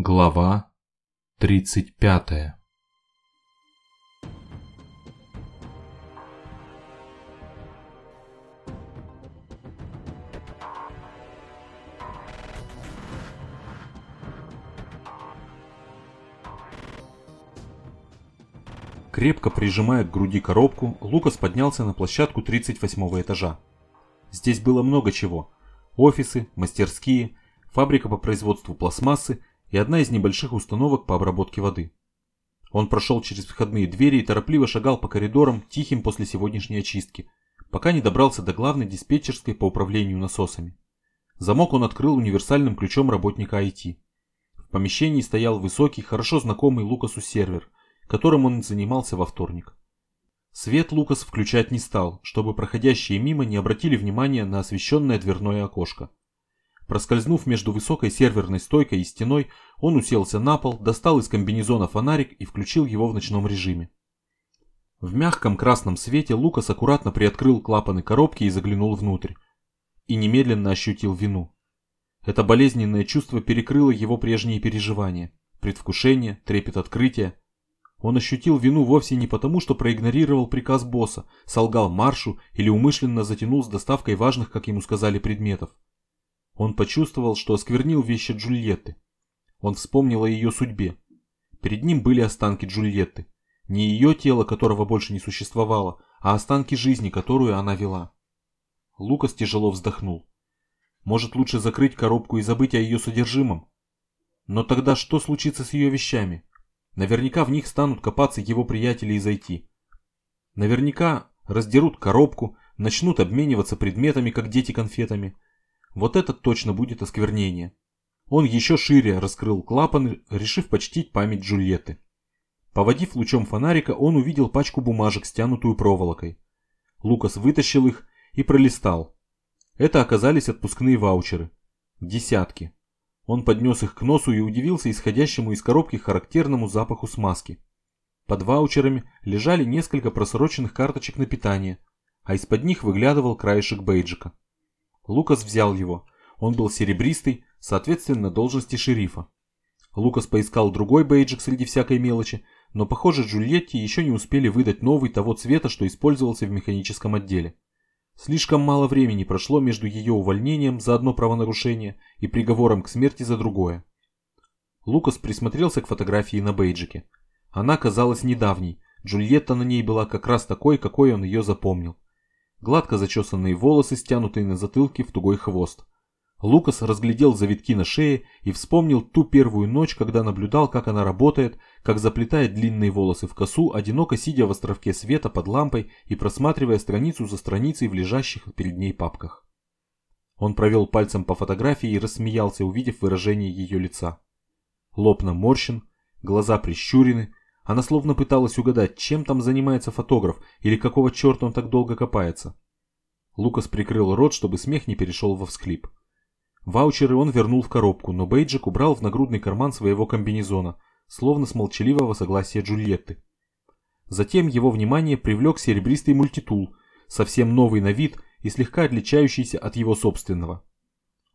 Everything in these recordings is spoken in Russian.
Глава 35 Крепко прижимая к груди коробку, Лукас поднялся на площадку 38 этажа. Здесь было много чего. Офисы, мастерские, фабрика по производству пластмассы и одна из небольших установок по обработке воды. Он прошел через входные двери и торопливо шагал по коридорам, тихим после сегодняшней очистки, пока не добрался до главной диспетчерской по управлению насосами. Замок он открыл универсальным ключом работника IT. В помещении стоял высокий, хорошо знакомый Лукасу сервер – которым он занимался во вторник. Свет Лукас включать не стал, чтобы проходящие мимо не обратили внимания на освещенное дверное окошко. Проскользнув между высокой серверной стойкой и стеной, он уселся на пол, достал из комбинезона фонарик и включил его в ночном режиме. В мягком красном свете Лукас аккуратно приоткрыл клапаны коробки и заглянул внутрь. И немедленно ощутил вину. Это болезненное чувство перекрыло его прежние переживания. Предвкушение, трепет открытия, он ощутил вину вовсе не потому, что проигнорировал приказ босса, солгал маршу или умышленно затянул с доставкой важных, как ему сказали, предметов. Он почувствовал, что осквернил вещи Джульетты. Он вспомнил о ее судьбе. Перед ним были останки Джульетты. Не ее тело, которого больше не существовало, а останки жизни, которую она вела. Лукас тяжело вздохнул. Может лучше закрыть коробку и забыть о ее содержимом? Но тогда что случится с ее вещами? Наверняка в них станут копаться его приятели из IT. Наверняка раздерут коробку, начнут обмениваться предметами, как дети конфетами. Вот это точно будет осквернение. Он еще шире раскрыл клапаны, решив почтить память Джульетты. Поводив лучом фонарика, он увидел пачку бумажек, стянутую проволокой. Лукас вытащил их и пролистал. Это оказались отпускные ваучеры. Десятки. Он поднес их к носу и удивился исходящему из коробки характерному запаху смазки. Под ваучерами лежали несколько просроченных карточек на питание, а из-под них выглядывал краешек бейджика. Лукас взял его. Он был серебристый, соответственно должности шерифа. Лукас поискал другой бейджик среди всякой мелочи, но, похоже, Джульетти еще не успели выдать новый того цвета, что использовался в механическом отделе. Слишком мало времени прошло между ее увольнением за одно правонарушение и приговором к смерти за другое. Лукас присмотрелся к фотографии на бейджике. Она казалась недавней, Джульетта на ней была как раз такой, какой он ее запомнил. Гладко зачесанные волосы, стянутые на затылке в тугой хвост. Лукас разглядел завитки на шее и вспомнил ту первую ночь, когда наблюдал, как она работает, как заплетает длинные волосы в косу, одиноко сидя в островке света под лампой и просматривая страницу за страницей в лежащих перед ней папках. Он провел пальцем по фотографии и рассмеялся, увидев выражение ее лица. Лоб наморщен, глаза прищурены, она словно пыталась угадать, чем там занимается фотограф или какого черта он так долго копается. Лукас прикрыл рот, чтобы смех не перешел во всхлип. Ваучеры он вернул в коробку, но Бейджик убрал в нагрудный карман своего комбинезона, словно с молчаливого согласия Джульетты. Затем его внимание привлек серебристый мультитул, совсем новый на вид и слегка отличающийся от его собственного.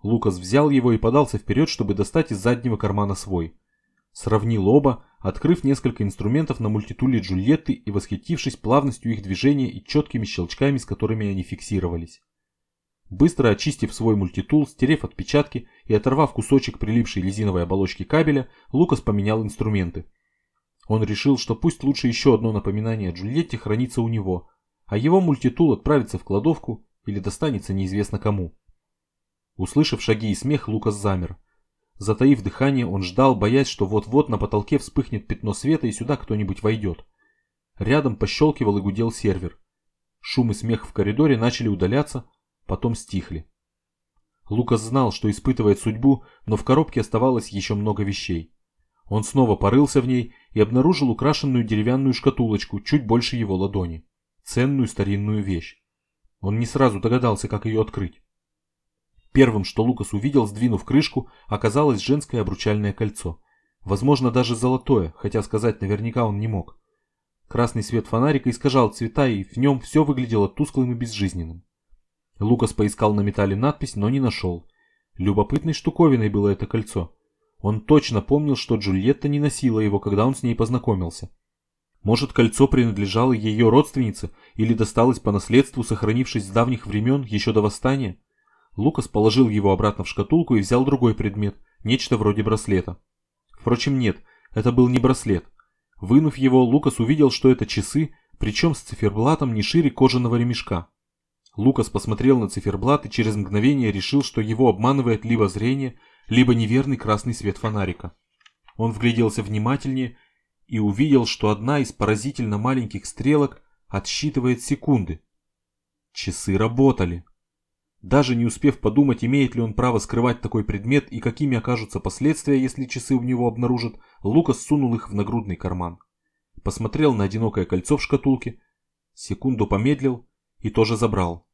Лукас взял его и подался вперед, чтобы достать из заднего кармана свой. Сравнил оба, открыв несколько инструментов на мультитуле Джульетты и восхитившись плавностью их движения и четкими щелчками, с которыми они фиксировались. Быстро очистив свой мультитул, стерев отпечатки и оторвав кусочек прилипшей резиновой оболочки кабеля, Лукас поменял инструменты. Он решил, что пусть лучше еще одно напоминание о Джульетте хранится у него, а его мультитул отправится в кладовку или достанется неизвестно кому. Услышав шаги и смех, Лукас замер. Затаив дыхание, он ждал, боясь, что вот-вот на потолке вспыхнет пятно света и сюда кто-нибудь войдет. Рядом пощелкивал и гудел сервер. Шум и смех в коридоре начали удаляться, потом стихли. Лукас знал, что испытывает судьбу, но в коробке оставалось еще много вещей. Он снова порылся в ней и обнаружил украшенную деревянную шкатулочку, чуть больше его ладони. Ценную старинную вещь. Он не сразу догадался, как ее открыть. Первым, что Лукас увидел, сдвинув крышку, оказалось женское обручальное кольцо. Возможно, даже золотое, хотя сказать наверняка он не мог. Красный свет фонарика искажал цвета, и в нем все выглядело тусклым и безжизненным. Лукас поискал на металле надпись, но не нашел. Любопытной штуковиной было это кольцо. Он точно помнил, что Джульетта не носила его, когда он с ней познакомился. Может, кольцо принадлежало ее родственнице или досталось по наследству, сохранившись с давних времен, еще до восстания? Лукас положил его обратно в шкатулку и взял другой предмет, нечто вроде браслета. Впрочем, нет, это был не браслет. Вынув его, Лукас увидел, что это часы, причем с циферблатом не шире кожаного ремешка. Лукас посмотрел на циферблат и через мгновение решил, что его обманывает либо зрение, либо неверный красный свет фонарика. Он вгляделся внимательнее и увидел, что одна из поразительно маленьких стрелок отсчитывает секунды. Часы работали. Даже не успев подумать, имеет ли он право скрывать такой предмет и какими окажутся последствия, если часы у него обнаружат, Лукас сунул их в нагрудный карман. Посмотрел на одинокое кольцо в шкатулке, секунду помедлил и тоже забрал.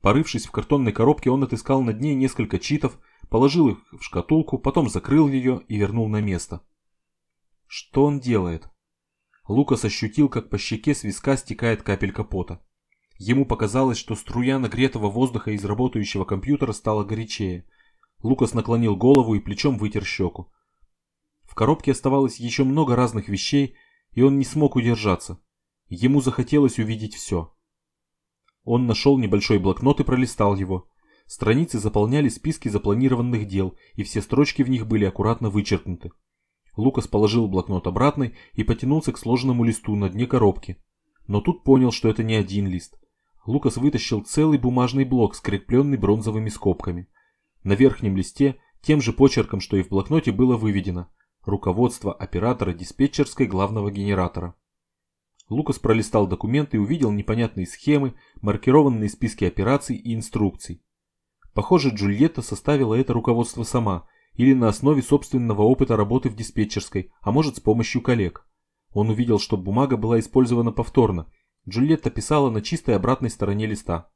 Порывшись в картонной коробке, он отыскал на дне несколько читов, положил их в шкатулку, потом закрыл ее и вернул на место. Что он делает? Лукас ощутил, как по щеке с виска стекает капелька пота. Ему показалось, что струя нагретого воздуха из работающего компьютера стала горячее. Лукас наклонил голову и плечом вытер щеку. В коробке оставалось еще много разных вещей, и он не смог удержаться. Ему захотелось увидеть все. Он нашел небольшой блокнот и пролистал его. Страницы заполняли списки запланированных дел, и все строчки в них были аккуратно вычеркнуты. Лукас положил блокнот обратно и потянулся к сложенному листу на дне коробки. Но тут понял, что это не один лист. Лукас вытащил целый бумажный блок, скрепленный бронзовыми скобками. На верхнем листе тем же почерком, что и в блокноте, было выведено «Руководство оператора диспетчерской главного генератора». Лукас пролистал документы и увидел непонятные схемы, маркированные списки операций и инструкций. Похоже, Джульетта составила это руководство сама, или на основе собственного опыта работы в диспетчерской, а может с помощью коллег. Он увидел, что бумага была использована повторно. Джульетта писала на чистой обратной стороне листа.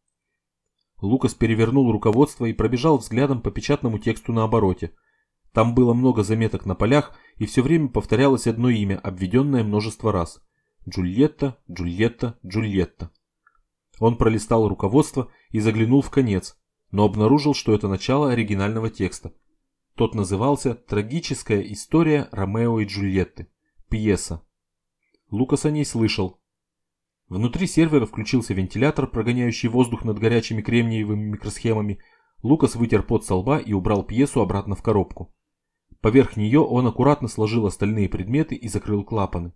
Лукас перевернул руководство и пробежал взглядом по печатному тексту на обороте. Там было много заметок на полях, и все время повторялось одно имя, обведенное множество раз. Джульетта, Джульетта, Джульетта. Он пролистал руководство и заглянул в конец, но обнаружил, что это начало оригинального текста. Тот назывался «Трагическая история Ромео и Джульетты». Пьеса. Лукас о ней слышал. Внутри сервера включился вентилятор, прогоняющий воздух над горячими кремниевыми микросхемами. Лукас вытер пот со лба и убрал пьесу обратно в коробку. Поверх нее он аккуратно сложил остальные предметы и закрыл клапаны.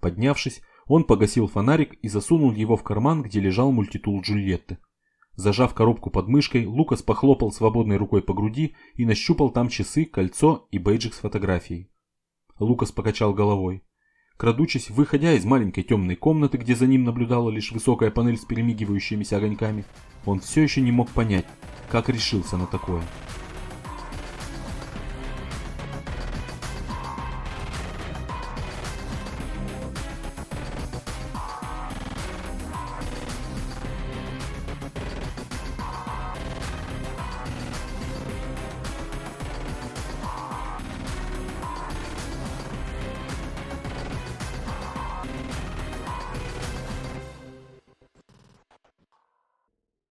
Поднявшись, он погасил фонарик и засунул его в карман, где лежал мультитул Джульетты. Зажав коробку под мышкой, Лукас похлопал свободной рукой по груди и нащупал там часы, кольцо и бейджик с фотографией. Лукас покачал головой. Крадучись, выходя из маленькой темной комнаты, где за ним наблюдала лишь высокая панель с перемигивающимися огоньками, он все еще не мог понять, как решился на такое.